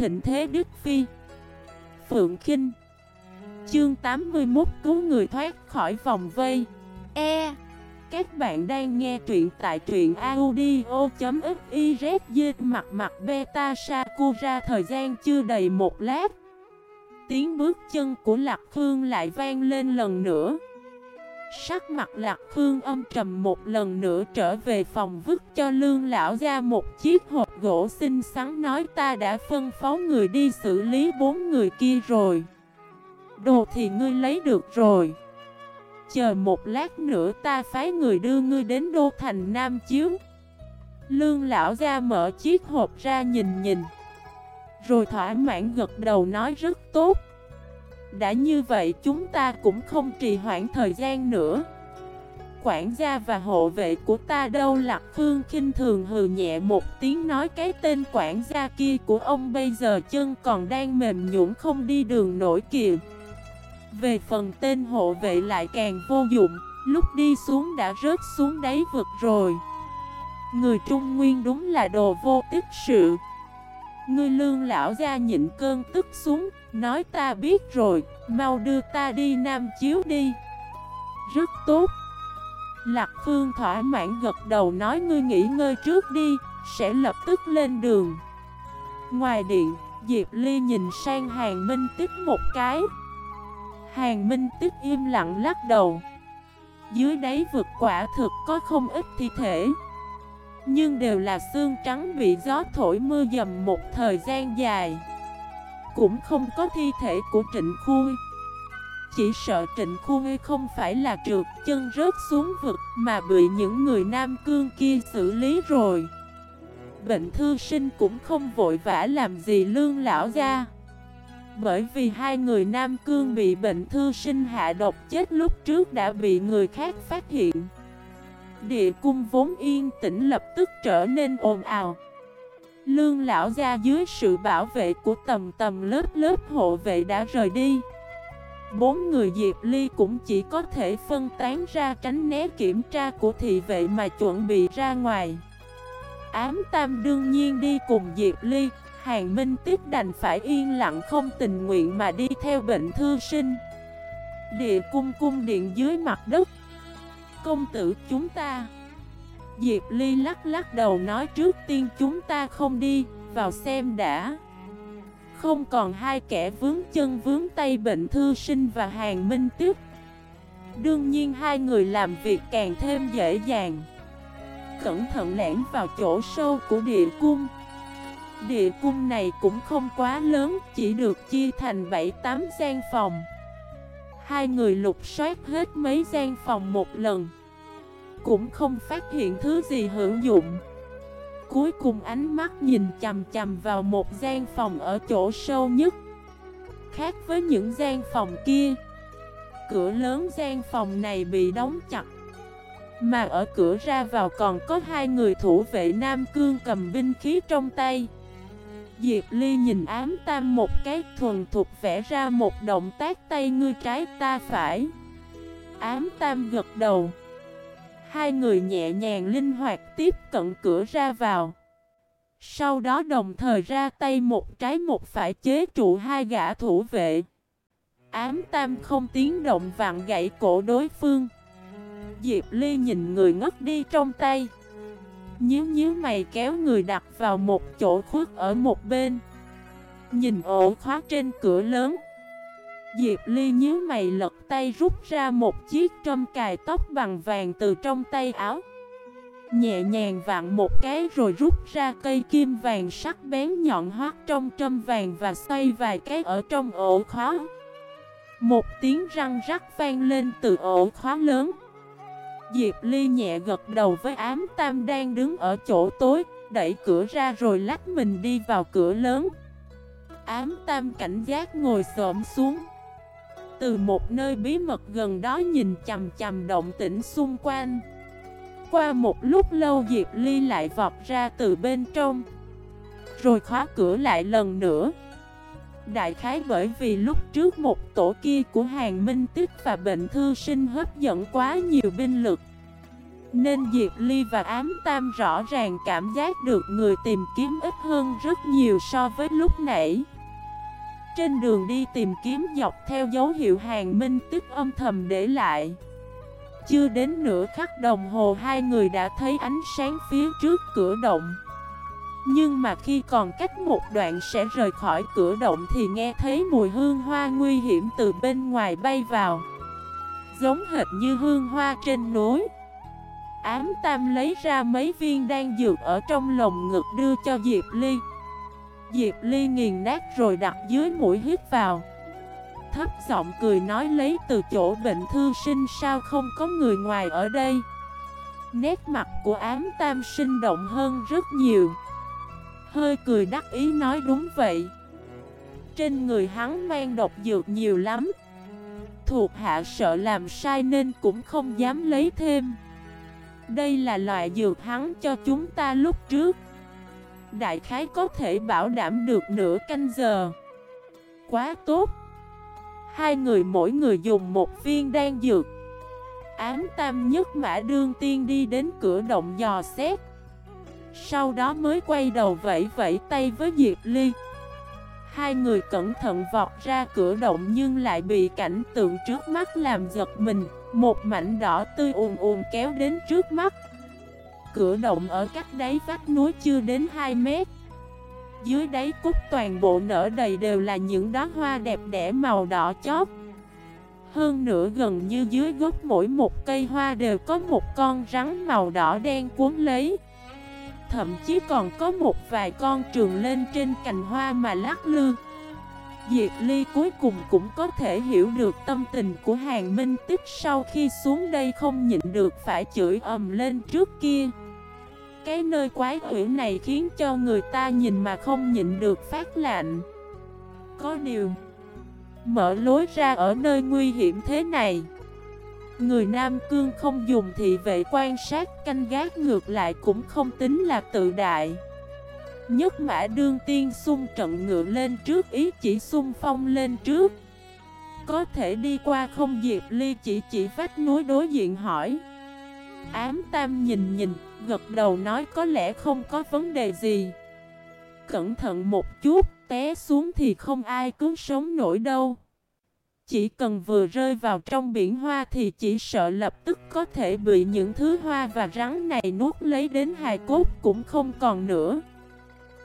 thịnh thế Đức Phi. Phượng Kinh. Chương 81 Cứu người thoát khỏi vòng vây. E. Các bạn đang nghe truyện tại truyện audio.xyz Mặt mặt beta Sakura. Thời gian chưa đầy một lát. Tiếng bước chân của Lạc Phương lại vang lên lần nữa. Sắc mặt Lạc Phương âm trầm một lần nữa trở về phòng vứt cho lương lão ra một chiếc hộp gỗ xinh xắn nói ta đã phân phó người đi xử lý bốn người kia rồi. Đồ thì ngươi lấy được rồi. Chờ một lát nữa ta phái người đưa ngươi đến đô thành Nam Chiếu. Lương lão ra mở chiếc hộp ra nhìn nhìn. Rồi thỏa mãn gật đầu nói rất tốt. Đã như vậy chúng ta cũng không trì hoãn thời gian nữa Quản gia và hộ vệ của ta đâu? Lạc Phương khinh thường hừ nhẹ một tiếng nói, cái tên quản gia kia của ông bây giờ chân còn đang mềm nhũn không đi đường nổi kìa. Về phần tên hộ vệ lại càng vô dụng, Lúc đi xuống đã rớt xuống đáy vực rồi. Người Trung Nguyên đúng là đồ vô tích sự. Ngươi lương lão ra nhịn cơn tức xuống, Nói, ta biết rồi, Mau đưa ta đi Nam Chiếu đi. Rất tốt. Lạc Phương thỏa mãn gật đầu nói, ngươi nghỉ ngơi trước đi, Sẽ lập tức lên đường. Ngoài điện, Diệp Ly nhìn sang Hàng Minh Tích một cái. Hàng Minh Tích im lặng lắc đầu. Dưới đáy vực quả thực có không ít thi thể, nhưng đều là xương trắng bị gió thổi mưa dầm một thời gian dài. Cũng không có thi thể của Trịnh Khui chỉ sợ Trịnh Khui không phải là trượt chân rớt xuống vực Mà bị những người Nam Cương kia xử lý rồi. Bệnh thư sinh cũng không vội vã làm gì lương lão ra Bởi vì hai người Nam Cương bị bệnh thư sinh hạ độc chết lúc trước đã bị người khác phát hiện. Địa cung vốn yên tĩnh lập tức trở nên ồn ào. Lương lão ra dưới sự bảo vệ của tầm tầm lớp lớp hộ vệ đã rời đi. Bốn người Diệp Ly cũng chỉ có thể phân tán ra tránh né kiểm tra của thị vệ mà chuẩn bị ra ngoài. Ám Tam đương nhiên đi cùng Diệp Ly, Hàng Minh Tiếp đành phải yên lặng không tình nguyện mà đi theo bệnh thư sinh. Địa cung cung điện dưới mặt đất. Công tử chúng ta. Diệp Ly lắc lắc đầu nói trước tiên chúng ta không đi, Vào xem đã. Không còn hai kẻ vướng chân vướng tay bệnh thư sinh và hàng minh tiếp Đương nhiên hai người làm việc càng thêm dễ dàng. Cẩn thận lẻn vào chỗ sâu của địa cung. Địa cung này cũng không quá lớn, Chỉ được chia thành 7-8 gian phòng. Hai người lục soát hết mấy gian phòng một lần. Cũng không phát hiện thứ gì hữu dụng. Cuối cùng ánh mắt nhìn chầm chầm vào một gian phòng ở chỗ sâu nhất. Khác với những gian phòng kia, Cửa lớn gian phòng này bị đóng chặt. Mà ở cửa ra vào còn có hai người thủ vệ Nam Cương cầm binh khí trong tay. Diệp Ly nhìn ám tam một cái, thuần thục vẽ ra một động tác tay ngươi trái ta phải. Ám tam gật đầu. Hai người nhẹ nhàng linh hoạt tiếp cận cửa ra vào. Sau đó đồng thời ra tay một trái một phải chế trụ hai gã thủ vệ. Ám tam không tiếng động vặn gãy cổ đối phương. Diệp Ly nhìn người ngất đi trong tay. Nhíu nhíu mày kéo người đặt vào một chỗ khuất ở một bên. Nhìn ổ khóa trên cửa lớn. Diệp Ly nhíu mày lật tay rút ra một chiếc trâm cài tóc bằng vàng từ trong tay áo. Nhẹ nhàng vặn một cái rồi rút ra cây kim vàng sắc bén nhọn hoắt trong trâm vàng và xoay vài cái ở trong ổ khóa. Một tiếng răng rắc vang lên từ ổ khóa lớn. Diệp Ly nhẹ gật đầu với ám tam đang đứng ở chỗ tối, Đẩy cửa ra rồi lách mình đi vào cửa lớn. Ám tam cảnh giác ngồi xổm xuống. Từ một nơi bí mật gần đó nhìn chầm chầm động tĩnh xung quanh. Qua một lúc lâu Diệp Ly lại vọt ra từ bên trong, Rồi khóa cửa lại lần nữa. Đại khái bởi vì lúc trước một tổ kia của hàng minh tích và bệnh thư sinh hấp dẫn quá nhiều binh lực, Nên Diệp Ly và Ám Tam rõ ràng cảm giác được người tìm kiếm ít hơn rất nhiều so với lúc nãy. Trên đường đi tìm kiếm dọc theo dấu hiệu hàng minh tức âm thầm để lại. Chưa đến nửa khắc đồng hồ, hai người đã thấy ánh sáng phía trước cửa động. Nhưng mà khi còn cách một đoạn sẽ rời khỏi cửa động thì nghe thấy mùi hương hoa nguy hiểm từ bên ngoài bay vào. Giống hệt như hương hoa trên núi. Ám Tam lấy ra mấy viên đan dược ở trong lồng ngực đưa cho Diệp Ly. Diệp Ly nghiền nát rồi đặt dưới mũi hít vào. Thấp giọng cười nói lấy từ chỗ bệnh thư sinh, sao không có người ngoài ở đây? Nét mặt của ám tam sinh động hơn rất nhiều. Hơi cười đắc ý nói, đúng vậy. Trên người hắn mang độc dược nhiều lắm. Thuộc hạ sợ làm sai nên cũng không dám lấy thêm. Đây là loại dược hắn cho chúng ta lúc trước. Đại khái có thể bảo đảm được nửa canh giờ. Quá tốt. Hai người mỗi người dùng một viên đan dược. Ám tam nhất mã đương tiên đi đến cửa động dò xét. Sau đó mới quay đầu vẫy vẫy tay với Diệp Ly. Hai người cẩn thận vọt ra cửa động nhưng lại bị cảnh tượng trước mắt làm giật mình. Một mảnh đỏ tươi ùn ùn kéo đến trước mắt. Cửa động ở cách đáy vách núi chưa đến 2 mét. Dưới đáy cúc toàn bộ nở đầy đều là những đóa hoa đẹp đẽ màu đỏ chót. Hơn nữa gần như dưới gốc mỗi một cây hoa đều có một con rắn màu đỏ đen cuốn lấy. Thậm chí còn có một vài con trường lên trên cành hoa mà lắc lư. Diệp Ly cuối cùng cũng có thể hiểu được tâm tình của Hàng Minh Tích sau khi xuống đây không nhịn được phải chửi ầm lên trước kia. Cái nơi quái quỷ này khiến cho người ta nhìn mà không nhịn được phát lạnh. Có điều Mở lối ra ở nơi nguy hiểm thế này. Người Nam Cương không dùng thị vệ quan sát canh gác ngược lại cũng không tính là tự đại. Nhất mã đương tiên xung trận ngựa lên trước ý chỉ xung phong lên trước. Có thể đi qua không diệp ly chỉ chỉ vách núi đối diện hỏi. Ám tam nhìn nhìn, gật đầu nói có lẽ không có vấn đề gì Cẩn thận một chút, té xuống thì không ai cứu sống nổi đâu chỉ cần vừa rơi vào trong biển hoa thì chỉ sợ lập tức có thể bị những thứ hoa và rắn này nuốt lấy đến hài cốt cũng không còn nữa.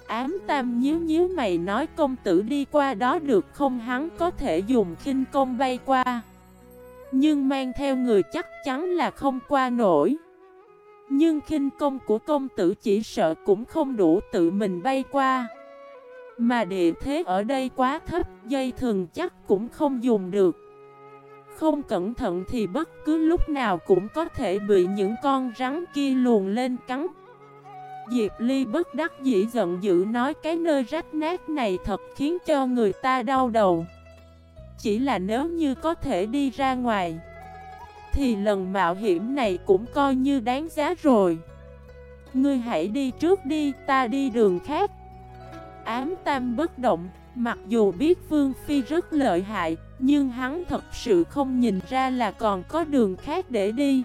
Ám tam nhíu nhíu mày nói công tử đi qua đó được không hắn có thể dùng khinh công bay qua. Nhưng mang theo người chắc chắn là không qua nổi. Nhưng khinh công của công tử chỉ sợ cũng không đủ tự mình bay qua. Mà địa thế ở đây quá thấp, dây thường chắc cũng không dùng được. Không cẩn thận thì bất cứ lúc nào cũng có thể bị những con rắn kia luồn lên cắn. Diệp Ly bất đắc dĩ giận dữ nói cái nơi rách nát này thật khiến cho người ta đau đầu. Chỉ là nếu như có thể đi ra ngoài, thì lần mạo hiểm này cũng coi như đáng giá rồi. Ngươi hãy đi trước đi, ta đi đường khác. Ám tam bất động, mặc dù biết Vương Phi rất lợi hại, nhưng hắn thật sự không nhìn ra là còn có đường khác để đi.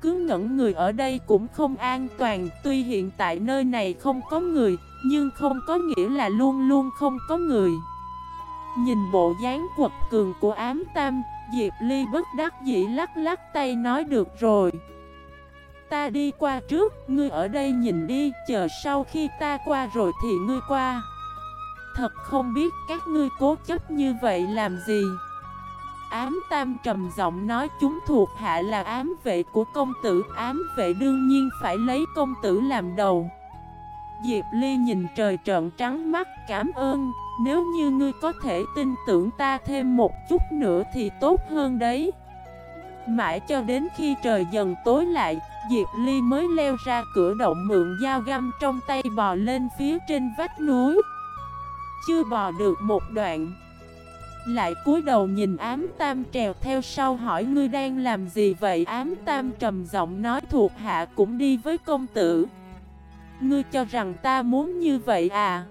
Cứ ngẩn người ở đây cũng không an toàn, tuy hiện tại nơi này không có người, nhưng không có nghĩa là luôn luôn không có người. Nhìn bộ dáng quật cường của ám tam, Diệp Ly bất đắc dĩ lắc lắc tay nói được rồi. Ta đi qua trước, ngươi ở đây nhìn đi, chờ sau khi ta qua rồi thì ngươi qua. Thật không biết các ngươi cố chấp như vậy làm gì. Ám tam trầm giọng nói chúng thuộc hạ là ám vệ của công tử Ám vệ đương nhiên phải lấy công tử làm đầu. Diệp Ly nhìn trời trợn trắng mắt cảm ơn. Nếu như ngươi có thể tin tưởng ta thêm một chút nữa thì tốt hơn đấy. Mãi cho đến khi trời dần tối lại, Diệp Ly mới leo ra cửa động mượn dao găm trong tay bò lên phía trên vách núi. Chưa bò được một đoạn, Lại cúi đầu nhìn ám tam trèo theo sau hỏi ngươi đang làm gì vậy? Ám tam trầm giọng nói thuộc hạ cũng đi với công tử. Ngươi cho rằng ta muốn như vậy à?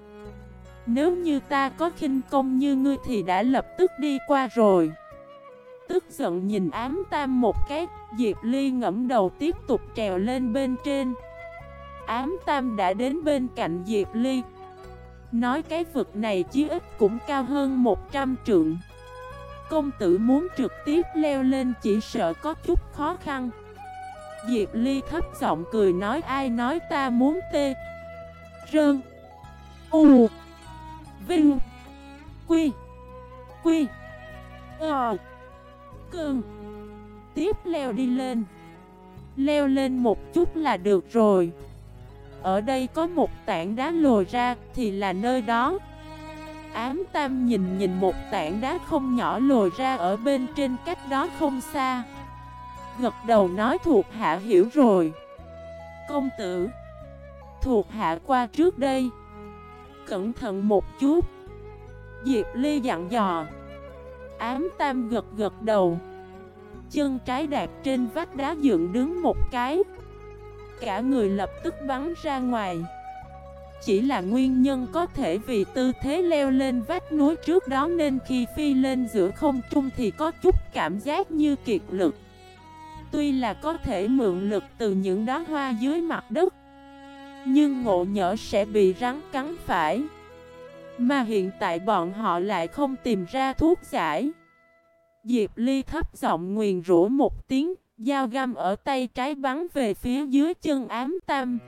Nếu như ta có khinh công như ngươi thì đã lập tức đi qua rồi. Tức giận nhìn ám tam một cái, Diệp Ly ngẫm đầu tiếp tục trèo lên bên trên. Ám Tam đã đến bên cạnh Diệp Ly. Nói cái vực này chí ít cũng cao hơn 100 trượng. Công tử muốn trực tiếp leo lên chỉ sợ có chút khó khăn. Diệp Ly thấp giọng cười nói, ai nói ta muốn tê? Rơn. U. Vinh. Quy. Quy. Ờ. Cường, Tiếp leo đi lên. Leo lên một chút là được rồi. Ở đây có một tảng đá lồi ra Thì là nơi đó. Ám tam nhìn nhìn một tảng đá không nhỏ lồi ra ở bên trên cách đó không xa. Gật đầu nói thuộc hạ hiểu rồi. Công tử. Thuộc hạ qua trước đây. Cẩn thận một chút. Diệp Ly dặn dò. Ám tam gật gật đầu. Chân trái đạp trên vách đá dựng đứng một cái. Cả người lập tức bắn ra ngoài. Chỉ là nguyên nhân có thể vì tư thế leo lên vách núi trước đó Nên khi phi lên giữa không trung thì có chút cảm giác như kiệt lực. Tuy là có thể mượn lực từ những đá hoa dưới mặt đất nhưng ngộ nhỡ sẽ bị rắn cắn phải. Mà hiện tại bọn họ lại không tìm ra thuốc giải. Diệp Ly thấp giọng nguyền rủa một tiếng, Dao găm ở tay trái bắn về phía dưới chân ám tam.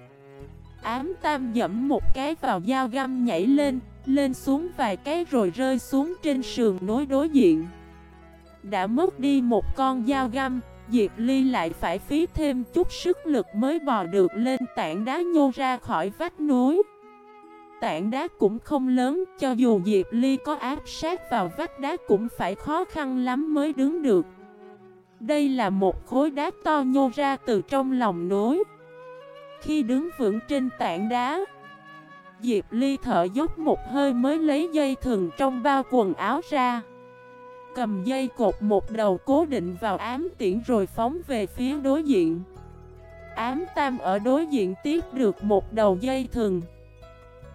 Ám tam dẫm một cái vào dao găm nhảy lên Lên xuống vài cái rồi rơi xuống trên sườn nối đối diện. Đã mất đi một con dao găm Diệp Ly lại phải phí thêm chút sức lực mới bò được lên tảng đá nhô ra khỏi vách núi. Tảng đá cũng không lớn, cho dù Diệp Ly có áp sát vào vách đá cũng phải khó khăn lắm mới đứng được. Đây là một khối đá to nhô ra từ trong lòng núi. Khi đứng vững trên tảng đá Diệp Ly thở dốc một hơi mới lấy dây thừng trong bao quần áo ra. Cầm dây cột một đầu cố định vào ám tiễn rồi phóng về phía đối diện. Ám tam ở đối diện tiếp được một đầu dây thừng.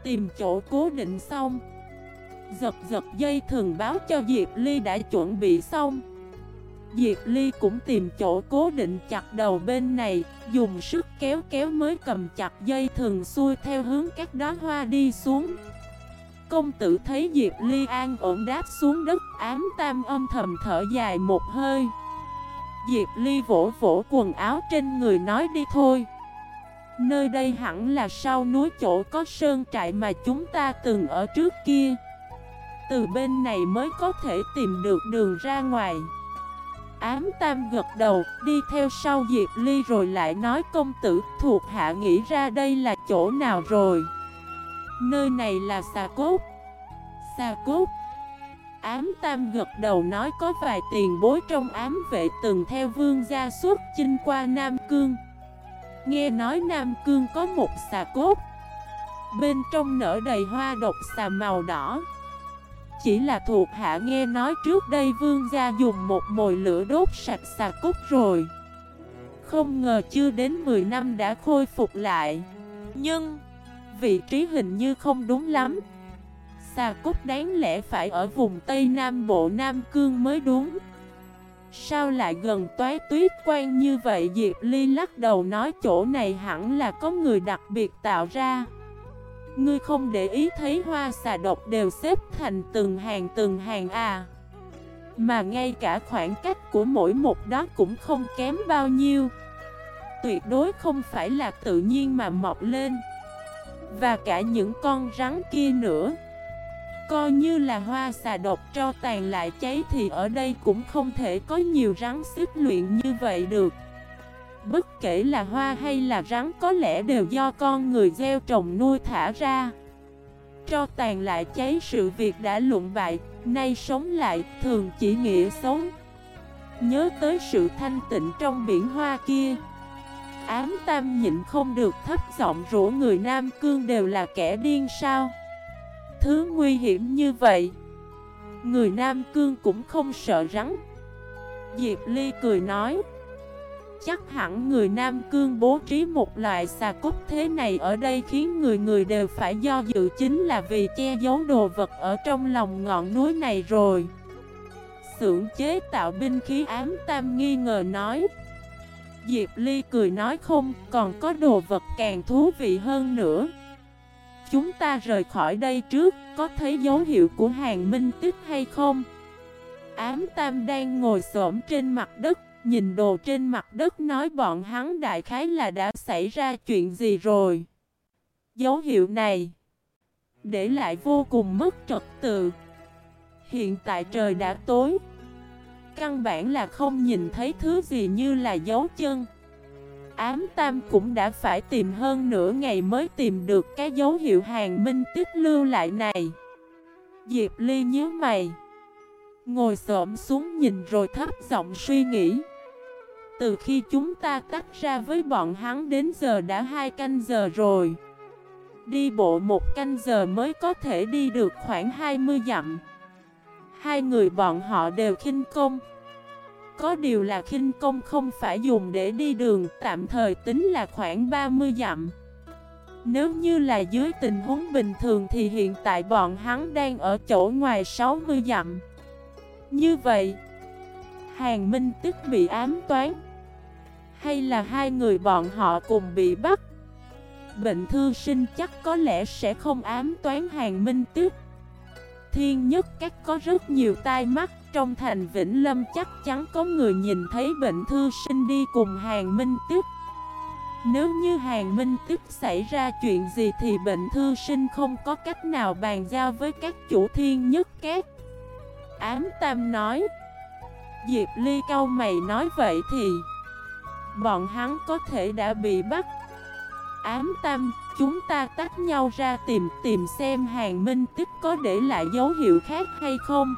Tìm chỗ cố định xong. Giật giật dây thừng báo cho Diệp Ly đã chuẩn bị xong. Diệp Ly cũng tìm chỗ cố định chặt đầu bên này, Dùng sức kéo kéo mới cầm chặt dây thừng xuôi theo hướng các đóa hoa đi xuống. Công tử thấy Diệp Ly an ổn đáp xuống đất, ám tam âm thầm thở dài một hơi. Diệp Ly vỗ vỗ quần áo trên người nói đi thôi. Nơi đây hẳn là sau núi chỗ có sơn trại mà chúng ta từng ở trước kia. Từ bên này mới có thể tìm được đường ra ngoài. Ám tam gật đầu, đi theo sau Diệp Ly rồi lại nói, công tử, thuộc hạ nghĩ ra đây là chỗ nào rồi? Nơi này là xà cốt. Xà cốt. Ám tam gật đầu nói có vài tiền bối trong ám vệ từng theo vương gia suốt chinh qua Nam Cương. Nghe nói Nam Cương có một xà cốt. Bên trong nở đầy hoa độc xà màu đỏ. Chỉ là thuộc hạ nghe nói trước đây vương gia dùng một mồi lửa đốt sạch xà cốt rồi. Không ngờ chưa đến 10 năm đã khôi phục lại. Nhưng vị trí hình như không đúng lắm. Xà cốt đáng lẽ phải ở vùng Tây Nam Bộ Nam Cương mới đúng. Sao lại gần toái tuyết quan như vậy? Diệp Ly lắc đầu nói, chỗ này hẳn là có người đặc biệt tạo ra. Ngươi không để ý thấy hoa xà độc đều xếp thành từng hàng từng hàng à. Mà ngay cả khoảng cách của mỗi một đó cũng không kém bao nhiêu. Tuyệt đối không phải là tự nhiên mà mọc lên. Và cả những con rắn kia nữa. Coi như là hoa xà độc cho tàn lại cháy thì ở đây cũng không thể có nhiều rắn xếp luyện như vậy được. Bất kể là hoa hay là rắn có lẽ đều do con người gieo trồng nuôi thả ra. Cho tàn lại cháy sự việc đã luận bại, nay sống lại thường chỉ nghĩa sống. Nhớ tới sự thanh tịnh trong biển hoa kia Ám tam nhịn không được thấp giọng rủ người Nam Cương đều là kẻ điên sao? Thứ nguy hiểm như vậy, Người Nam Cương cũng không sợ rắn. Diệp Ly cười nói, Chắc hẳn người Nam Cương bố trí một loại xà cốt thế này ở đây khiến người người đều phải do dự chính là vì che giấu đồ vật ở trong lòng ngọn núi này rồi. Xưởng chế tạo binh khí ám tam nghi ngờ nói Diệp Ly cười nói không, còn có đồ vật càng thú vị hơn nữa. Chúng ta rời khỏi đây trước, có thấy dấu hiệu của hàng minh tích hay không? Ám Tam đang ngồi xổm trên mặt đất, nhìn đồ trên mặt đất nói bọn hắn đại khái là đã xảy ra chuyện gì rồi. Dấu hiệu này để lại vô cùng mất trật tự. Hiện tại trời đã tối. Căn bản là không nhìn thấy thứ gì như là dấu chân. Ám Tam cũng đã phải tìm hơn nửa ngày mới tìm được cái dấu hiệu hàng minh tích lưu lại này. Diệp Ly nhớ mày. Ngồi xổm xuống nhìn rồi thấp giọng suy nghĩ. Từ khi chúng ta tách ra với bọn hắn đến giờ đã hai canh giờ rồi. Đi bộ một canh giờ mới có thể đi được khoảng 20 dặm Hai người bọn họ đều khinh công. Có điều là khinh công không phải dùng để đi đường, Tạm thời tính là khoảng 30 dặm. Nếu như là dưới tình huống bình thường Thì hiện tại bọn hắn đang ở chỗ ngoài 60 dặm. Như vậy, Hàng Minh tức bị ám toán. Hay là hai người bọn họ cùng bị bắt? Bệnh thư sinh chắc có lẽ sẽ không ám toán hàng minh tuyết Thiên nhất các có rất nhiều tai mắt. Trong thành Vĩnh Lâm chắc chắn có người nhìn thấy bệnh thư sinh đi cùng hàng minh tức. Nếu như hàng minh tức xảy ra chuyện gì Thì bệnh thư sinh không có cách nào bàn giao với các chủ thiên nhất các. Ám Tam nói, Diệp Ly cau mày nói vậy thì Bọn hắn có thể đã bị bắt ám tam, chúng ta tách nhau ra tìm tìm xem hàng minh tích có để lại dấu hiệu khác hay không.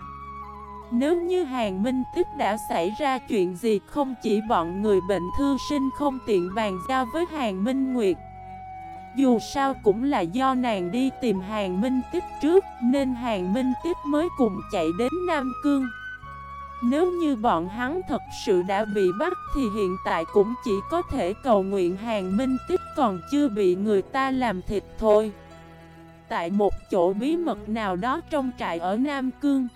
Nếu như hàng minh tích đã xảy ra chuyện gì không chỉ bọn người bệnh thư sinh không tiện bàn giao với hàng minh nguyệt. Dù sao cũng là do nàng đi tìm hàng minh tích trước nên hàng minh tích mới cùng chạy đến Nam Cương. Nếu như bọn hắn thật sự đã bị bắt thì hiện tại cũng chỉ có thể cầu nguyện hàng minh tích còn chưa bị người ta làm thịt thôi. Tại một chỗ bí mật nào đó trong trại ở Nam Cương,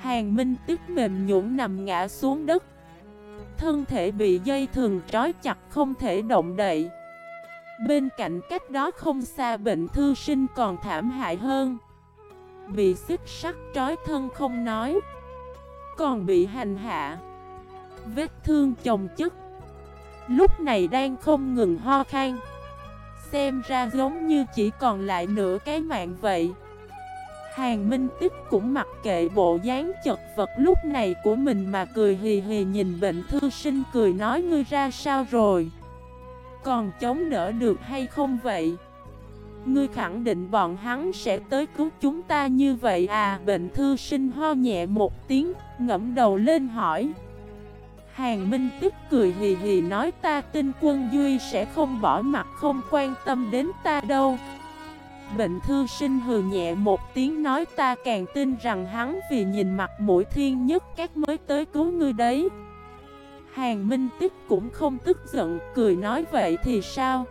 hàng minh tức mềm nhũn nằm ngã xuống đất. Thân thể bị dây thường trói chặt không thể động đậy. Bên cạnh cách đó không xa bệnh thư sinh còn thảm hại hơn. Bị xích sắt trói thân không nói còn bị hành hạ. Vết thương chồng chất. Lúc này đang không ngừng ho khan. Xem ra giống như chỉ còn lại nửa cái mạng vậy. Hàng Minh Tích cũng mặc kệ bộ dáng chật vật lúc này của mình mà cười hì hì nhìn bệnh thư sinh cười nói ngươi ra sao rồi? Còn chống đỡ được hay không vậy? Ngươi khẳng định bọn hắn sẽ tới cứu chúng ta như vậy à? Bệnh thư sinh ho nhẹ một tiếng, ngẫm đầu lên hỏi. Hàng Minh tức cười hì hì nói, ta tin quân Duy sẽ không bỏ mặt không quan tâm đến ta đâu. Bệnh thư sinh hừ nhẹ một tiếng nói, ta càng tin rằng hắn vì nhìn mặt mũi thiên nhất các mới tới cứu ngươi đấy. Hàng Minh tức cũng không tức giận, cười nói, vậy thì sao?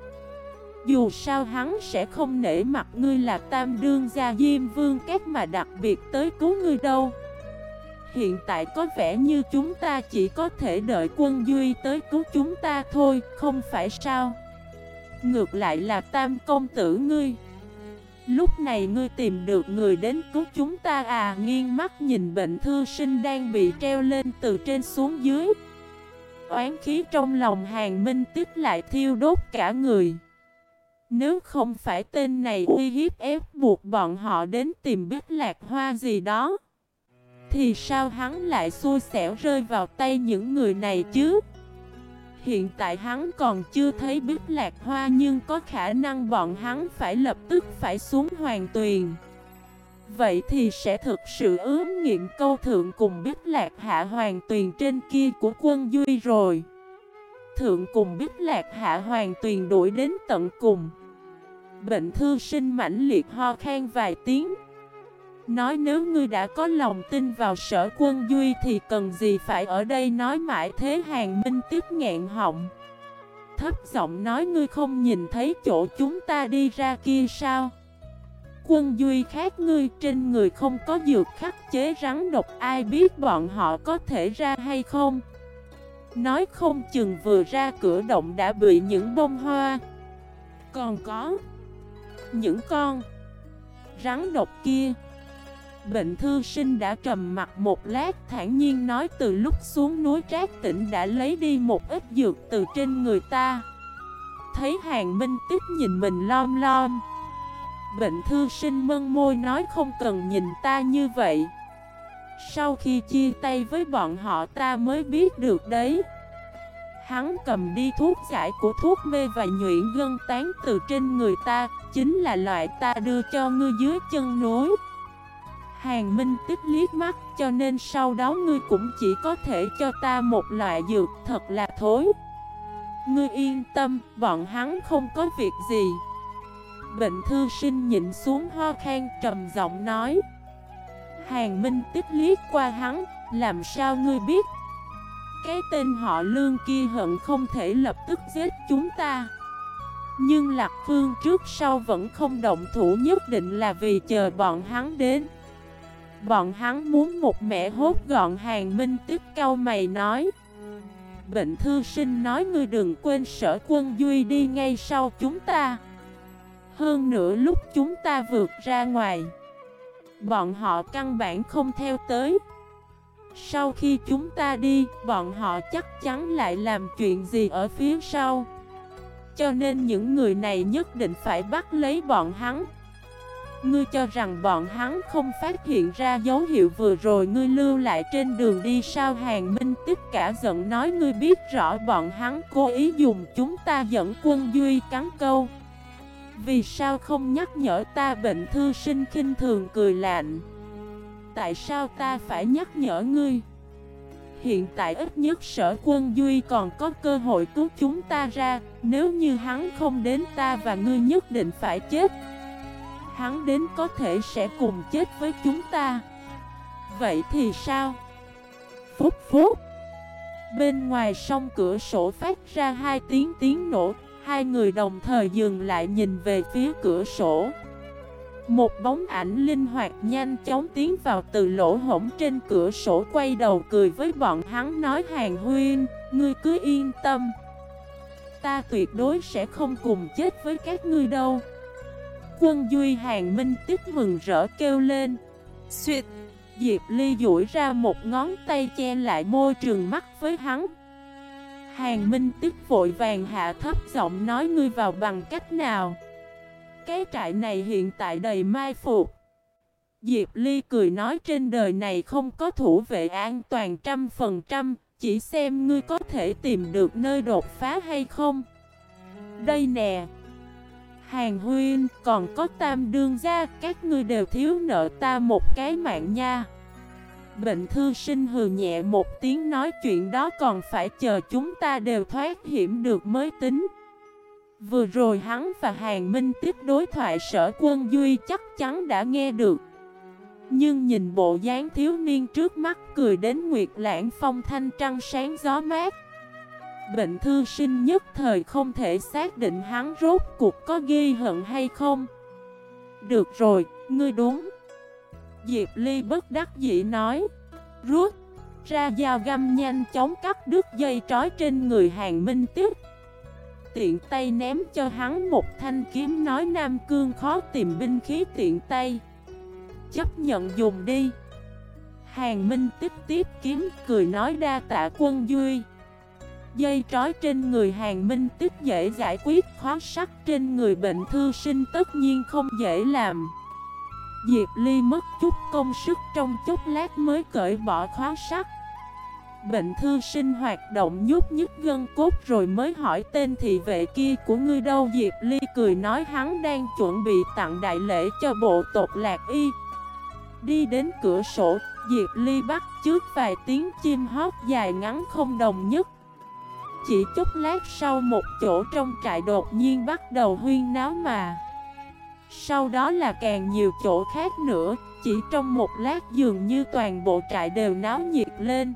Dù sao hắn sẽ không nể mặt ngươi là tam đương gia diêm vương các mà đặc biệt tới cứu ngươi đâu. Hiện tại có vẻ như chúng ta chỉ có thể đợi quân Duy tới cứu chúng ta thôi, không phải sao? Ngược lại là tam công tử ngươi. Lúc này ngươi tìm được người đến cứu chúng ta à Nghiêng mắt nhìn bệnh thư sinh đang bị treo lên từ trên xuống dưới. Oán khí trong lòng hàng minh tiếp lại thiêu đốt cả người nếu không phải tên này uy hiếp ép buộc bọn họ đến tìm biết lạc hoa gì đó, Thì sao hắn lại xui xẻo rơi vào tay những người này chứ? Hiện tại hắn còn chưa thấy biết lạc hoa nhưng có khả năng bọn hắn phải lập tức phải xuống hoàng tuyền. Vậy thì sẽ thực sự ướm nghiệm câu thượng cùng biết lạc hạ hoàng tuyền trên kia của quân Duy rồi. Thượng cùng biết lạc hạ hoàng tuyền đuổi đến tận cùng. Bệnh thư sinh mãnh liệt ho khan vài tiếng. Nói nếu ngươi đã có lòng tin vào sở quân Duy Thì cần gì phải ở đây nói mãi thế hàng minh tiếp nghẹn họng. Thấp giọng nói ngươi không nhìn thấy chỗ chúng ta đi ra kia sao? Quân Duy khác ngươi, trên người không có dược khắc chế rắn độc, Ai biết bọn họ có thể ra hay không? Nói không chừng vừa ra cửa động đã bị những bông hoa. Còn có Những con Rắn độc kia. Bệnh thư sinh đã trầm mặt một lát, thản nhiên nói từ lúc xuống núi trác tỉnh đã lấy đi một ít dược từ trên người ta. Thấy hàng minh tích nhìn mình lom lom. Bệnh thư sinh mân môi nói không cần nhìn ta như vậy. Sau khi chia tay với bọn họ ta mới biết được đấy. Hắn cầm đi thuốc giải của thuốc mê và nhuyễn gân tán từ trên người ta Chính là loại ta đưa cho ngươi dưới chân núi. Hàng Minh tiếp liếc mắt cho nên sau đó ngươi cũng chỉ có thể cho ta một loại dược thật là thối. Ngươi yên tâm, bọn hắn không có việc gì. Bệnh thư sinh nhịn xuống ho khan trầm giọng nói. Hàng Minh tích liếc qua hắn, làm sao ngươi biết? Cái tên họ lương kia hận không thể lập tức giết chúng ta. Nhưng Lạc Phương trước sau vẫn không động thủ nhất định là vì chờ bọn hắn đến. Bọn hắn muốn một mẹ hốt gọn hàng minh tiếp cao mày nói Bệnh thư sinh nói ngươi đừng quên sở quân Duy đi ngay sau chúng ta. Hơn nữa lúc chúng ta vượt ra ngoài Bọn họ căn bản không theo tới. Sau khi chúng ta đi, bọn họ chắc chắn lại làm chuyện gì ở phía sau. Cho nên những người này nhất định phải bắt lấy bọn hắn. Ngươi cho rằng bọn hắn không phát hiện ra dấu hiệu vừa rồi ngươi lưu lại trên đường đi sao? Hàng minh tất cả giận nói ngươi biết rõ bọn hắn cố ý dùng chúng ta dẫn quân duy cắn câu. Vì sao không nhắc nhở ta bệnh thư sinh khinh thường cười lạnh? Tại sao ta phải nhắc nhở ngươi? Hiện tại ít nhất sở quân Duy còn có cơ hội cứu chúng ta ra, Nếu như hắn không đến ta và ngươi nhất định phải chết. Hắn đến có thể sẽ cùng chết với chúng ta. Vậy thì sao? Phúc phúc. Bên ngoài sông cửa sổ phát ra hai tiếng tiếng nổ. Hai người đồng thời dừng lại nhìn về phía cửa sổ. Một bóng ảnh linh hoạt nhanh chóng tiến vào từ lỗ hổng trên cửa sổ, quay đầu cười với bọn hắn nói, hàng huyên Ngươi cứ yên tâm. Ta tuyệt đối sẽ không cùng chết với các ngươi đâu. Quân Duy Hàng Minh tức mừng rỡ kêu lên. Xuyệt! Diệp Ly duỗi ra một ngón tay che lại môi trường mắt với hắn. Hàng Minh tức vội vàng hạ thấp giọng nói ngươi vào bằng cách nào? Cái trại này hiện tại đầy mai phục. Diệp Ly cười nói trên đời này không có thủ vệ an toàn trăm phần trăm Chỉ xem ngươi có thể tìm được nơi đột phá hay không. Đây nè. Hàng huyên, còn có tam đương gia, các ngươi đều thiếu nợ ta một cái mạng nha. Bệnh thư sinh hừ nhẹ một tiếng nói chuyện đó còn phải chờ chúng ta đều thoát hiểm được mới tính. Vừa rồi hắn và Hàng Minh tiếp đối thoại sở quân Duy chắc chắn đã nghe được. Nhưng nhìn bộ dáng thiếu niên trước mắt cười đến Nguyệt Lãng phong thanh trăng sáng gió mát. Bệnh thư sinh nhất thời không thể xác định hắn rốt cuộc có ghi hận hay không Được rồi, ngươi đúng Diệp Ly bất đắc dĩ nói, Rút ra dao găm nhanh chóng cắt đứt dây trói trên người hàng minh tiếp. Tiện tay ném cho hắn một thanh kiếm nói Nam Cương khó tìm binh khí tiện tay. Chấp nhận dùng đi. Hàng minh tiếp tiếp kiếm cười nói đa tạ quân Duy. Dây trói trên người hàng minh tiếp dễ giải quyết khó sắc trên người bệnh thư sinh tất nhiên không dễ làm. Diệp Ly mất chút công sức trong chút lát mới cởi bỏ khóa sắt. Bệnh thư sinh hoạt động nhúc nhích gân cốt rồi mới hỏi tên thị vệ kia của ngươi đâu. Diệp Ly cười nói hắn đang chuẩn bị tặng đại lễ cho bộ tộc Lạc Y. Đi đến cửa sổ, Diệp Ly bắt trước vài tiếng chim hót dài ngắn không đồng nhất. Chỉ chút lát sau một chỗ trong trại đột nhiên bắt đầu huyên náo mà. Sau đó là càng nhiều chỗ khác nữa Chỉ trong một lát dường như toàn bộ trại đều náo nhiệt lên.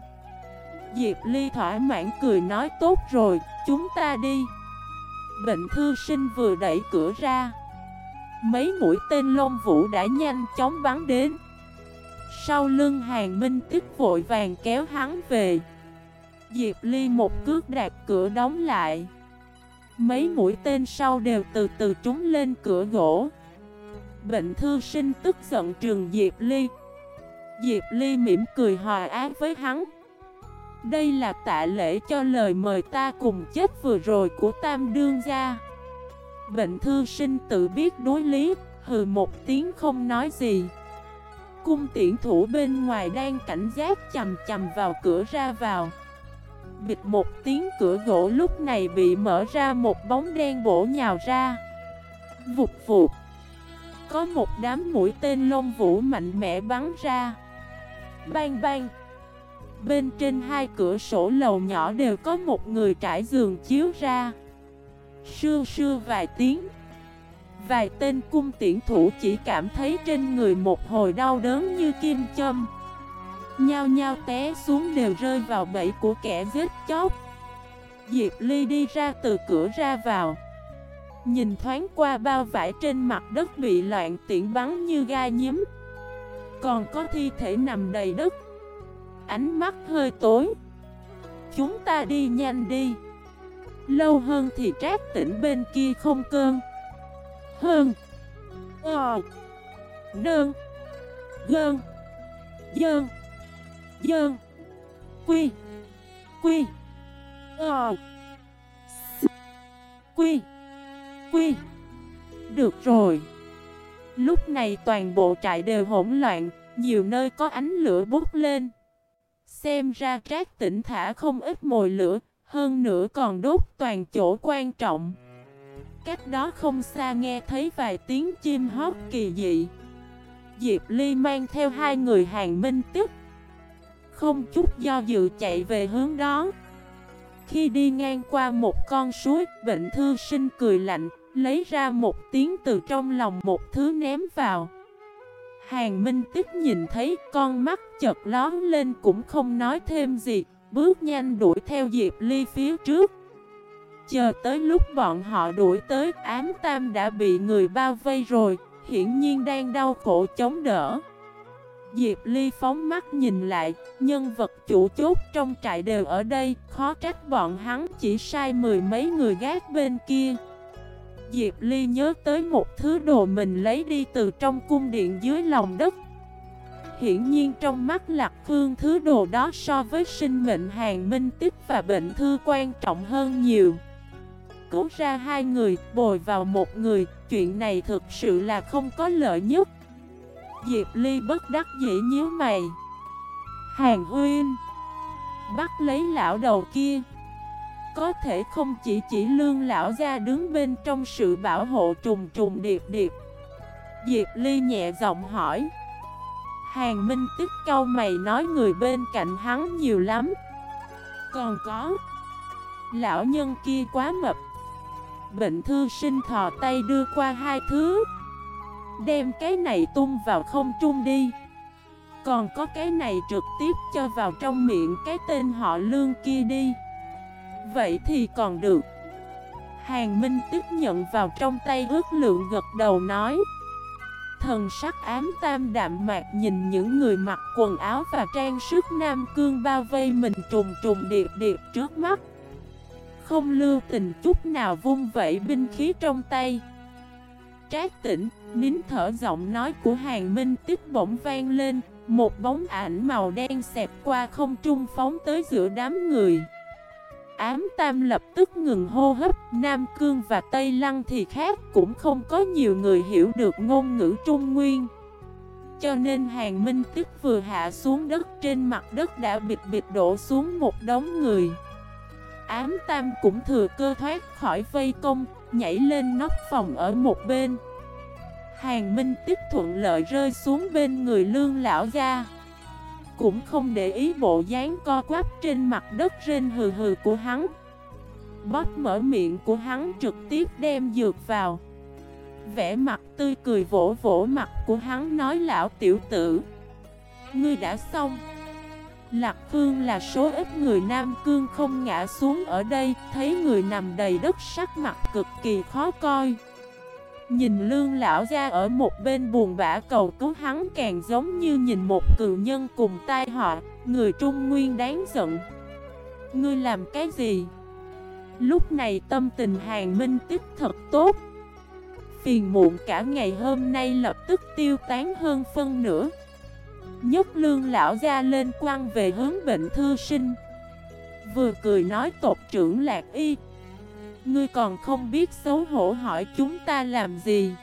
Diệp Ly thỏa mãn cười nói tốt rồi, chúng ta đi. Bệnh thư sinh vừa đẩy cửa ra. Mấy mũi tên lông vũ đã nhanh chóng bắn đến. Sau lưng hàng minh tức vội vàng kéo hắn về. Diệp Ly một cước đạp cửa đóng lại. Mấy mũi tên sau đều từ từ trúng lên cửa gỗ. Bệnh thư sinh tức giận trường Diệp Ly. Diệp Ly mỉm cười hòa ác với hắn. Đây là tạ lễ cho lời mời ta cùng chết vừa rồi của Tam Đương gia. Bệnh thư sinh tự biết đối lý, Hừ một tiếng không nói gì. Cung tiễn thủ bên ngoài đang cảnh giác chầm chầm vào cửa ra vào. Bịt một tiếng cửa gỗ lúc này bị mở ra một bóng đen bổ nhào ra. Vụt vụt. Có một đám mũi tên lông vũ mạnh mẽ bắn ra. Bang bang. Bên trên hai cửa sổ lầu nhỏ đều có một người trải giường chiếu ra. Sưa sưa vài tiếng. Vài tên cung tiễn thủ chỉ cảm thấy trên người một hồi đau đớn như kim châm. Nhao nhao té xuống đều rơi vào bẫy của kẻ giết chóc. Diệp Ly đi ra từ cửa ra vào. Nhìn thoáng qua bao vải trên mặt đất bị loạn tiện bắn như gai nhím. Còn có thi thể nằm đầy đất. Ánh mắt hơi tối. Chúng ta đi nhanh đi. Lâu hơn thì trác tỉnh bên kia không cơn. Hơn. Ờ. Đơn. Gơn. Dơn. Dơn. Quy. Quy. Ờ. Quy. Quy. Được rồi. Lúc này toàn bộ trại đều hỗn loạn, Nhiều nơi có ánh lửa bút lên. Xem ra trác tỉnh thả không ít mồi lửa, Hơn nữa còn đốt toàn chỗ quan trọng. Cách đó không xa nghe thấy vài tiếng chim hót kỳ dị. Diệp Ly mang theo hai người hàng minh tức. Không chút do dự chạy về hướng đó. Khi đi ngang qua một con suối, Bệnh thư sinh cười lạnh. Lấy ra một tiếng từ trong lòng một thứ ném vào. Hàng Minh Tích nhìn thấy con mắt chật lón lên cũng không nói thêm gì, Bước nhanh đuổi theo Diệp Ly phía trước. Chờ tới lúc bọn họ đuổi tới, ám tam đã bị người bao vây rồi, Hiển nhiên đang đau khổ chống đỡ. Diệp Ly phóng mắt nhìn lại, Nhân vật chủ chốt trong trại đều ở đây, Khó trách bọn hắn chỉ sai mười mấy người gác bên kia. Diệp Ly nhớ tới một thứ đồ mình lấy đi từ trong cung điện dưới lòng đất. Hiển nhiên trong mắt Lạc Phương thứ đồ đó so với sinh mệnh hàng minh tích và bệnh thư quan trọng hơn nhiều. Cứu ra hai người, bồi vào một người, chuyện này thực sự là không có lợi nhất. Diệp Ly bất đắc dĩ nhíu mày. Hàng Uyên Bắt lấy lão đầu kia có thể không chỉ chỉ lương lão ra đứng bên trong sự bảo hộ trùng trùng điệp điệp. Diệp Ly nhẹ giọng hỏi. Hàng Minh tức câu mày nói người bên cạnh hắn nhiều lắm. Còn có, Lão nhân kia quá mập. Bệnh thư sinh thò tay đưa qua hai thứ. Đem cái này tung vào không trung đi. Còn có cái này trực tiếp cho vào trong miệng cái tên họ lương kia đi. Vậy thì còn được. Hàng Minh tiếp nhận vào trong tay ước lượng gật đầu nói. Thần sắc ám tam đạm mạc nhìn những người mặc quần áo và trang sức nam cương bao vây mình trùng trùng điệp điệp trước mắt. Không lưu tình chút nào vung vẩy binh khí trong tay. Trác tỉnh, nín thở giọng nói của hàng minh tiếp bỗng vang lên Một bóng ảnh màu đen xẹp qua không trung phóng tới giữa đám người ám tam lập tức ngừng hô hấp. Nam Cương và Tây Lăng thì khác, Cũng không có nhiều người hiểu được ngôn ngữ Trung Nguyên. Cho nên hàng minh tức vừa hạ xuống đất, Trên mặt đất đã bịt bịt đổ xuống một đống người. Ám tam cũng thừa cơ thoát khỏi vây công, Nhảy lên nóc phòng ở một bên. Hàng minh tiếp thuận lợi rơi xuống bên người lương lão gia cũng không để ý bộ dáng co quắp trên mặt đất rên hừ hừ của hắn. Bóp mở miệng của hắn trực tiếp đem dược vào. Vẽ mặt tươi cười vỗ vỗ mặt của hắn nói lão tiểu tử, Ngươi đã xong. Lạc Cương là số ít người Nam Cương không ngã xuống ở đây, Thấy người nằm đầy đất sắc mặt cực kỳ khó coi. Nhìn lương lão ra ở một bên buồn bã cầu cứu hắn càng giống như nhìn một cựu nhân cùng tai họa, người trung nguyên đáng giận. Ngươi làm cái gì? Lúc này tâm tình hàng minh tích thật tốt Phiền muộn cả ngày hôm nay lập tức tiêu tán hơn phân nửa nhấc lương lão ra lên quăng về hướng bệnh thư sinh Vừa cười nói tộc trưởng lạc y Ngươi còn không biết xấu hổ hỏi chúng ta làm gì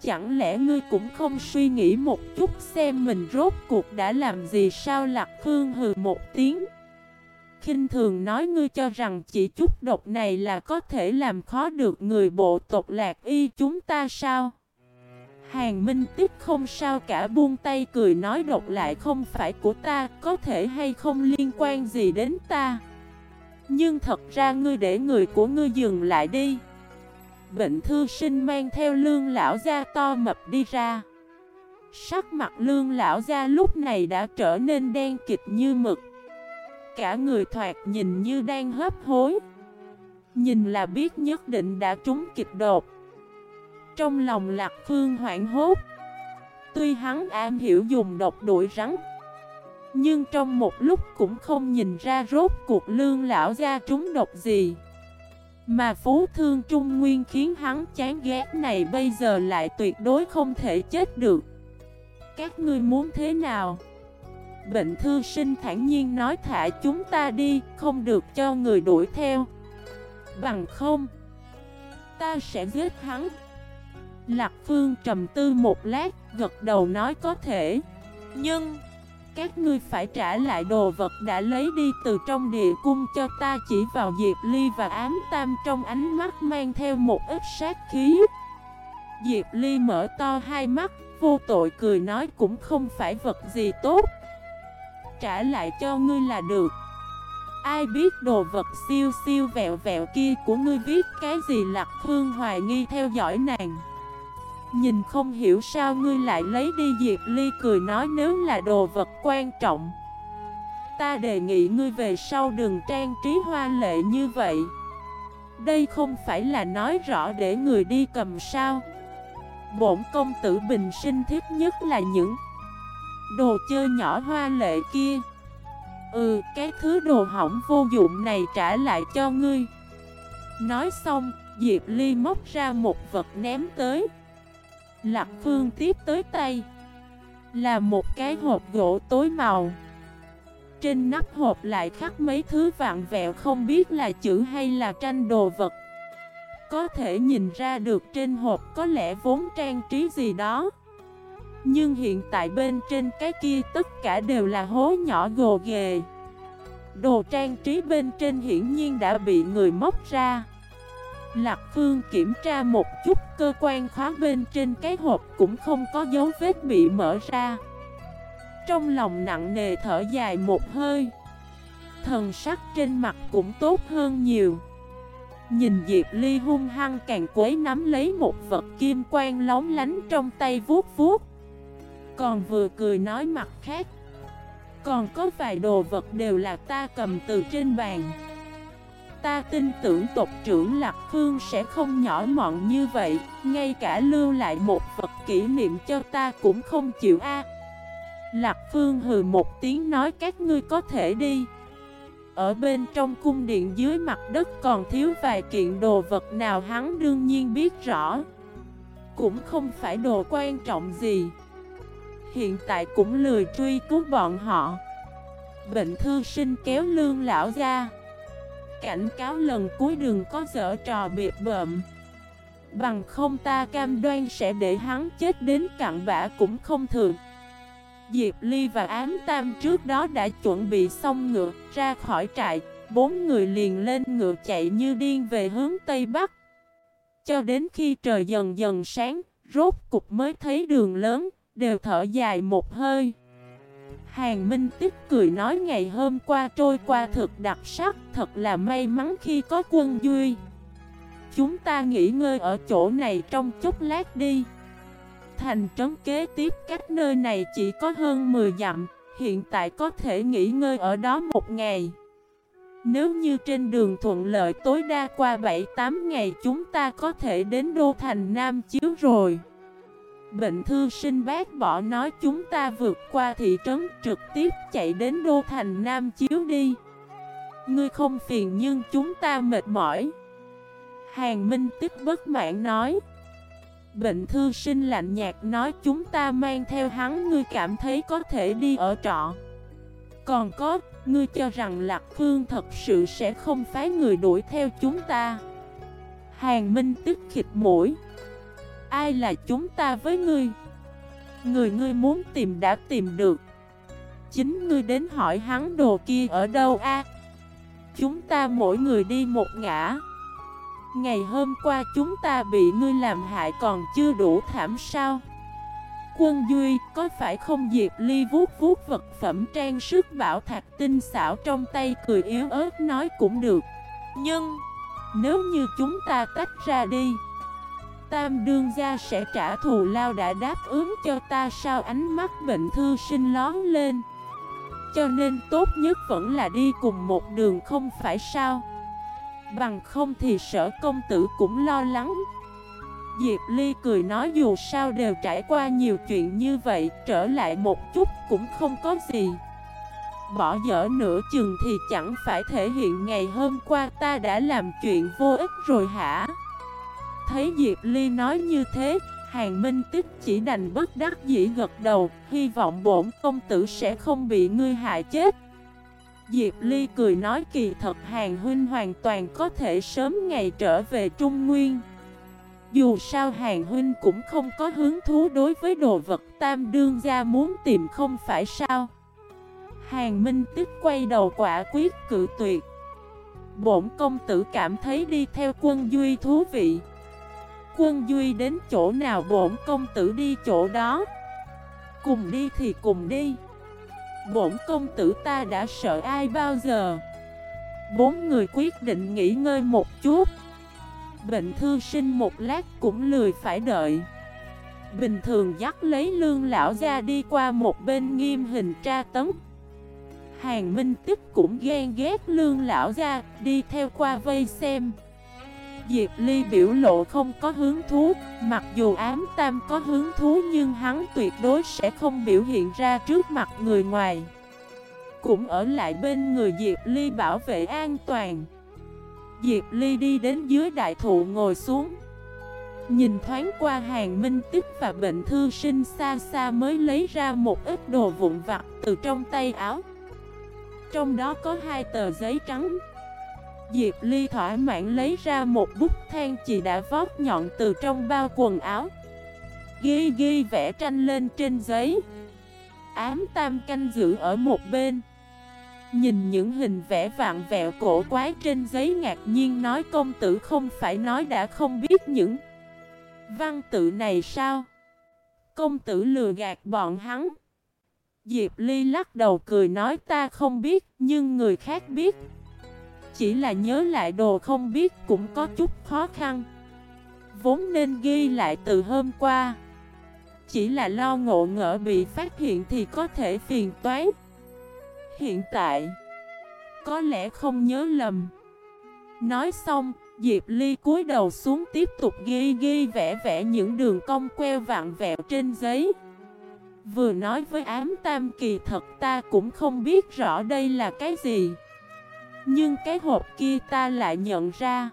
Chẳng lẽ ngươi cũng không suy nghĩ một chút xem mình rốt cuộc đã làm gì sao lạc phương hừ một tiếng khinh thường nói ngươi cho rằng chỉ chút độc này là có thể làm khó được người bộ tộc lạc y chúng ta sao? Hàng Minh Tích không sao cả buông tay cười nói độc lại không phải của ta, có thể hay không liên quan gì đến ta. Nhưng thật ra ngươi để người của ngươi dừng lại đi. Bệnh thư sinh mang theo lương lão gia to mập đi ra. Sắc mặt lương lão gia lúc này đã trở nên đen kịch như mực. Cả người thoạt nhìn như đang hấp hối Nhìn là biết nhất định đã trúng kịch đột Trong lòng lạc phương hoảng hốt Tuy hắn am hiểu dùng độc đuổi rắn nhưng trong một lúc cũng không nhìn ra rốt cuộc lương lão ra trúng độc gì Mà phú thương trung nguyên khiến hắn chán ghét này bây giờ lại tuyệt đối không thể chết được Các ngươi muốn thế nào? Bệnh thư sinh thản nhiên nói thả chúng ta đi, không được cho người đuổi theo. Bằng không, ta sẽ giết hắn. Lạc Phương trầm tư một lát, gật đầu nói có thể. Nhưng, các ngươi phải trả lại đồ vật đã lấy đi từ trong địa cung cho ta chỉ vào Diệp Ly và ám tam trong ánh mắt mang theo một ít sát khí. Diệp Ly mở to hai mắt, vô tội cười nói cũng không phải vật gì tốt. Trả lại cho ngươi là được. Ai biết đồ vật siêu siêu vẹo vẹo kia của ngươi viết cái gì lạc Hương hoài nghi theo dõi nàng. Nhìn không hiểu sao ngươi lại lấy đi Diệp Ly cười nói nếu là đồ vật quan trọng. Ta đề nghị ngươi về sau đừng trang trí hoa lệ như vậy. Đây không phải là nói rõ để người đi cầm sao. Bổn công tử bình sinh thích nhất là những Đồ chơi nhỏ hoa lệ kia. Ừ, cái thứ đồ hỏng vô dụng này trả lại cho ngươi. Nói xong, Diệp Ly móc ra một vật ném tới. Lạc Phương tiếp tới tay. Là một cái hộp gỗ tối màu. Trên nắp hộp lại khắc mấy thứ vạn vẹo không biết là chữ hay là tranh đồ vật. Có thể nhìn ra được trên hộp có lẽ vốn trang trí gì đó. Nhưng hiện tại bên trên cái kia tất cả đều là hố nhỏ gồ ghề. Đồ trang trí bên trên hiển nhiên đã bị người móc ra. Lạc Phương kiểm tra một chút cơ quan khóa bên trên cái hộp cũng không có dấu vết bị mở ra. Trong lòng nặng nề thở dài một hơi. Thần sắc trên mặt cũng tốt hơn nhiều. Nhìn Diệp Ly hung hăng càng quấy nắm lấy một vật kim quang lóng lánh trong tay vuốt vuốt. Còn vừa cười nói mặt khác. Còn có vài đồ vật đều là ta cầm từ trên bàn. Ta tin tưởng tộc trưởng Lạc Phương sẽ không nhỏ mọn như vậy, Ngay cả lưu lại một vật kỷ niệm cho ta cũng không chịu a. Lạc Phương hừ một tiếng nói, các ngươi có thể đi. Ở bên trong cung điện dưới mặt đất còn thiếu vài kiện đồ vật nào hắn đương nhiên biết rõ. Cũng không phải đồ quan trọng gì. Hiện tại cũng lười truy cứu bọn họ. Bệnh thư sinh kéo lương lão ra Cảnh cáo lần cuối đường có dở trò biệt bợm. Bằng không ta cam đoan sẽ để hắn chết đến cặn bã cũng không thường. Diệp Ly và ám tam trước đó đã chuẩn bị xong ngựa, ra khỏi trại, Bốn người liền lên ngựa chạy như điên về hướng Tây Bắc. Cho đến khi trời dần dần sáng, Rốt cục mới thấy đường lớn, Đều thở dài một hơi. Hàng Minh Tích cười nói ngày hôm qua trôi qua thực đặc sắc, Thật là may mắn khi có quân Duy. Chúng ta nghỉ ngơi ở chỗ này trong chút lát đi. Thành trấn kế tiếp cách nơi này chỉ có hơn 10 dặm, Hiện tại có thể nghỉ ngơi ở đó một ngày. Nếu như trên đường thuận lợi tối đa qua 7-8 ngày Chúng ta có thể đến Đô Thành Nam Chiếu rồi. Bệnh thư sinh bác bỏ nói chúng ta vượt qua thị trấn trực tiếp chạy đến Đô Thành Nam Chiếu đi. Ngươi không phiền nhưng chúng ta mệt mỏi. Hàng Minh tức bất mãn nói. Bệnh thư sinh lạnh nhạt nói chúng ta mang theo hắn Ngươi cảm thấy có thể đi ở trọ. Còn có, ngươi cho rằng Lạc Phương thật sự sẽ không phái người đuổi theo chúng ta. Hàng Minh tức khịt mũi. Ai là chúng ta với ngươi? Người ngươi muốn tìm đã tìm được. Chính ngươi đến hỏi hắn đồ kia ở đâu a? Chúng ta mỗi người đi một ngã. Ngày hôm qua chúng ta bị ngươi làm hại còn chưa đủ thảm sao? Quân Duy, có phải không Diệp Ly vuốt vuốt vật phẩm trang sức bảo thạch tinh xảo trong tay cười yếu ớt nói cũng được. Nhưng, nếu như chúng ta tách ra đi Tam đương gia sẽ trả thù lao đã đáp ứng cho ta sao ánh mắt bệnh thư sinh lón lên. Cho nên tốt nhất vẫn là đi cùng một đường không phải sao? Bằng không thì sở công tử cũng lo lắng. Diệp Ly cười nói dù sao đều trải qua nhiều chuyện như vậy, Trở lại một chút cũng không có gì. Bỏ dở nửa chừng thì chẳng phải thể hiện ngày hôm qua ta đã làm chuyện vô ích rồi hả? Thấy Diệp Ly nói như thế, Hàng Minh Tích chỉ đành bất đắc dĩ gật đầu, Hy vọng bổn công tử sẽ không bị ngươi hại chết. Diệp Ly cười nói kỳ thật Hàng Huynh hoàn toàn có thể sớm ngày trở về Trung Nguyên. Dù sao Hàng Huynh cũng không có hứng thú đối với đồ vật tam đương gia muốn tìm không phải sao? Hàng Minh Tích quay đầu quả quyết cự tuyệt. Bổn công tử cảm thấy đi theo quân Duy thú vị. Quân Duy đến chỗ nào bổn công tử đi chỗ đó. Cùng đi thì cùng đi. Bổn công tử ta đã sợ ai bao giờ? Bốn người quyết định nghỉ ngơi một chút. Bệnh thư sinh một lát cũng lười phải đợi. Bình thường dắt lấy lương lão ra đi qua một bên nghiêm hình tra tấn. Hàng Minh Tích cũng ghen ghét lương lão ra, Đi theo qua vây xem. Diệp Ly biểu lộ không có hứng thú, Mặc dù ám tam có hứng thú Nhưng hắn tuyệt đối sẽ không biểu hiện ra trước mặt người ngoài. Cũng ở lại bên người Diệp Ly bảo vệ an toàn. Diệp Ly đi đến dưới đại thụ ngồi xuống. Nhìn thoáng qua hàng minh tích và bệnh thư sinh xa xa mới lấy ra một ít đồ vụn vặt từ trong tay áo. Trong đó có hai tờ giấy trắng. Diệp Ly thỏa mãn lấy ra một bút than chỉ đã vót nhọn từ trong bao quần áo. Ghi ghi vẽ tranh lên trên giấy. Ám tam canh giữ ở một bên. Nhìn những hình vẽ vạn vẹo cổ quái trên giấy ngạc nhiên nói công tử không phải nói đã không biết những văn tự này sao? Công tử lừa gạt bọn hắn. Diệp Ly lắc đầu cười nói ta không biết nhưng người khác biết chỉ là nhớ lại đồ không biết cũng có chút khó khăn. Vốn nên ghi lại từ hôm qua. Chỉ là lo ngộ ngỡ bị phát hiện thì có thể phiền toái. Hiện tại, Có lẽ không nhớ lầm. Nói xong, Diệp Ly cúi đầu xuống tiếp tục ghi ghi vẽ vẽ những đường cong queo vặn vẹo trên giấy. Vừa nói với ám tam kỳ thật ta cũng không biết rõ đây là cái gì nhưng cái hộp kia ta lại nhận ra.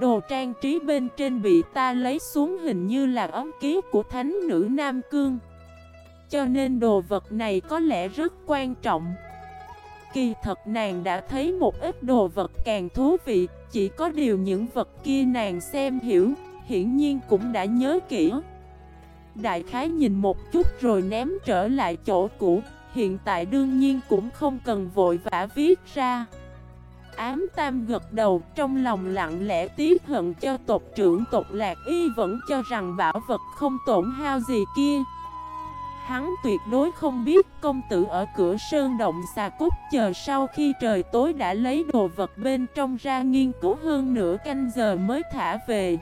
Đồ trang trí bên trên bị ta lấy xuống hình như là ống ký của thánh nữ Nam Cương. Cho nên đồ vật này có lẽ rất quan trọng. Kỳ thật nàng đã thấy một ít đồ vật càng thú vị, Chỉ có điều những vật kia nàng xem hiểu, Hiển nhiên cũng đã nhớ kỹ. Đại khái nhìn một chút rồi ném trở lại chỗ cũ, Hiện tại đương nhiên cũng không cần vội vã viết ra. Ám tam gật đầu trong lòng lặng lẽ tiếc hận cho tộc trưởng tộc lạc y vẫn cho rằng bảo vật không tổn hao gì kia. Hắn tuyệt đối không biết công tử ở cửa sơn động xà cút chờ sau khi trời tối đã lấy đồ vật bên trong ra nghiên cứu hơn nửa canh giờ mới thả về.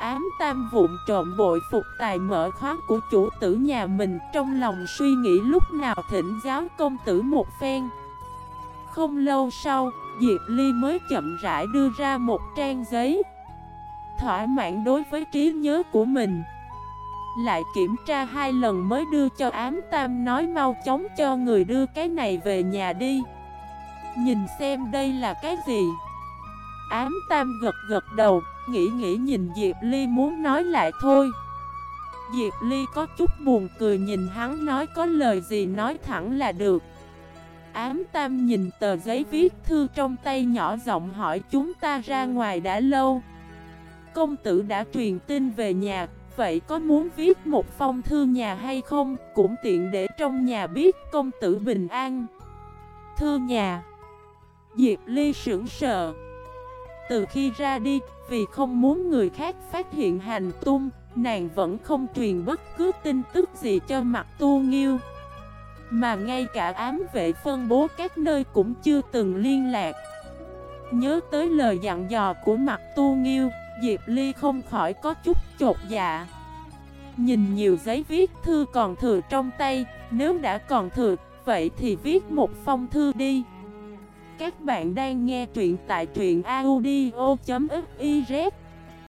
Ám tam vụn trộm bội phục tài mở khóa của chủ tử nhà mình trong lòng suy nghĩ lúc nào thỉnh giáo công tử một phen. Không lâu sau, Diệp Ly mới chậm rãi đưa ra một trang giấy. Thỏa mãn đối với trí nhớ của mình. Lại kiểm tra hai lần mới đưa cho ám tam nói mau chóng cho người đưa cái này về nhà đi. Nhìn xem đây là cái gì. Ám tam gật gật đầu, Nghĩ nghĩ nhìn Diệp Ly muốn nói lại thôi. Diệp Ly có chút buồn cười nhìn hắn nói có lời gì nói thẳng là được. Ám tam nhìn tờ giấy viết thư trong tay nhỏ giọng hỏi chúng ta ra ngoài đã lâu. Công tử đã truyền tin về nhà, Vậy có muốn viết một phong thư nhà hay không? Cũng tiện để trong nhà biết, công tử bình an. Thư nhà. Diệp Ly sững sờ. Từ khi ra đi, Vì không muốn người khác phát hiện hành tung, Nàng vẫn không truyền bất cứ tin tức gì cho mặt tu nghiêu. Mà ngay cả ám vệ phân bố các nơi cũng chưa từng liên lạc. Nhớ tới lời dặn dò của mặt tu nghiêu, Diệp Ly không khỏi có chút chột dạ. Nhìn nhiều giấy viết thư còn thừa trong tay, Nếu đã còn thừa, Vậy thì viết một phong thư đi. Các bạn đang nghe truyện tại truyện audio.fif